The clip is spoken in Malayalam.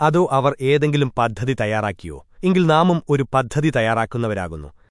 അതോ അവർ ഏതെങ്കിലും പദ്ധതി തയ്യാറാക്കിയോ? എങ്കിൽ നാമും ഒരു പദ്ധതി തയ്യാറാക്കുന്നവരാകുന്നു.